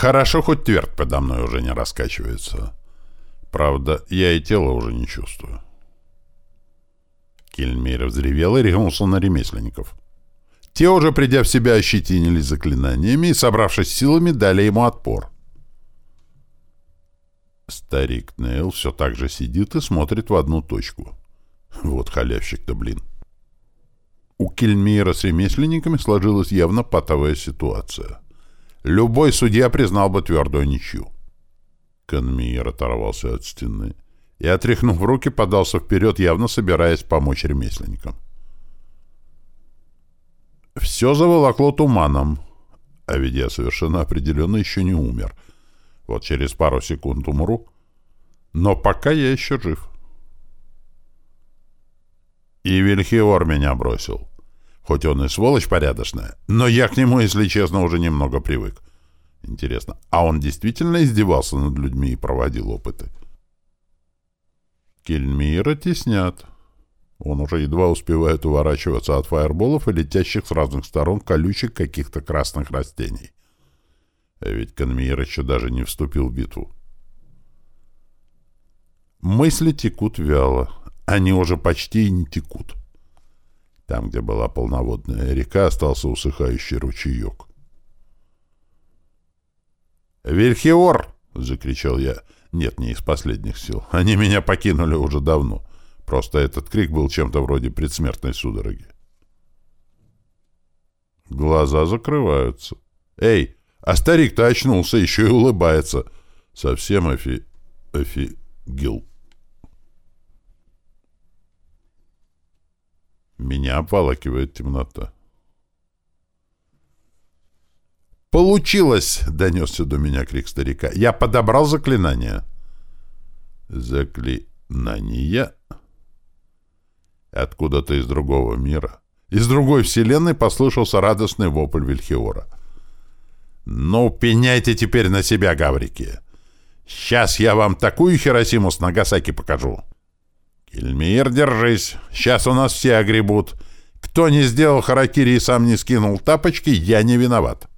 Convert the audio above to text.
Хорошо, хоть твердь подо мной уже не раскачивается. Правда, я и тело уже не чувствую. Кельмейр взревел и ринулся на ремесленников. Те, уже придя в себя, ощетинились заклинаниями и, собравшись силами, дали ему отпор. Старик Нейл все так же сидит и смотрит в одну точку. Вот халявщик-то, блин. У Кельмира с ремесленниками сложилась явно патовая ситуация. Любой судья признал бы твердую ничью. Канмиер оторвался от стены и, отряхнув руки, подался вперед, явно собираясь помочь ремесленникам. Все заволокло туманом, а ведь я совершенно определенно еще не умер. Вот через пару секунд умру, но пока я еще жив. И Вильхиор меня бросил. Хоть он и сволочь порядочная, но я к нему, если честно, уже немного привык. Интересно, а он действительно издевался над людьми и проводил опыты? Кельмира теснят. Он уже едва успевает уворачиваться от фаерболов и летящих с разных сторон колючек каких-то красных растений. А ведь Канмир еще даже не вступил в битву. Мысли текут вяло. Они уже почти и не текут. Там, где была полноводная река, остался усыхающий ручеек. «Вильхиор!» — закричал я. Нет, не из последних сил. Они меня покинули уже давно. Просто этот крик был чем-то вроде предсмертной судороги. Глаза закрываются. «Эй, а старик-то очнулся, еще и улыбается. Совсем офи... офигел». Меня обволакивает темнота. «Получилось!» — донесся до меня крик старика. «Я подобрал заклинание». «Заклинание?» Откуда-то из другого мира, из другой вселенной послышался радостный вопль Вильхиора. «Ну, пеняйте теперь на себя, гаврики! Сейчас я вам такую Хиросиму с Нагасаки покажу!» «Кельмир, держись! Сейчас у нас все огребут! Кто не сделал харакири и сам не скинул тапочки, я не виноват!»